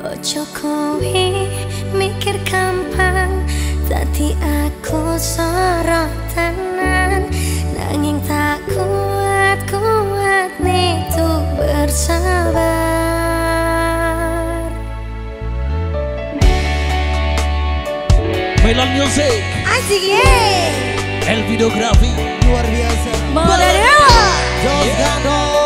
Ojo kowe mikir gampang. Tadi aku sorot tenan Nanging tak kuat kuat nih tuh bersabar. Melon Music. Asik ye! El videografi. Luar biasa. Moderator Jos yeah.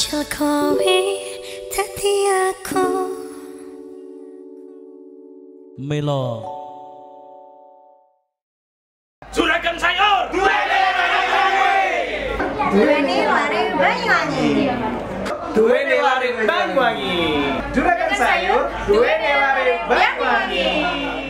Jajal kowe aku Melo Juragan sayur Duweni Duweni waring Banyuwangi Duweni waring Banyuwangi Juragan sayur Duweni waring Banyuwangi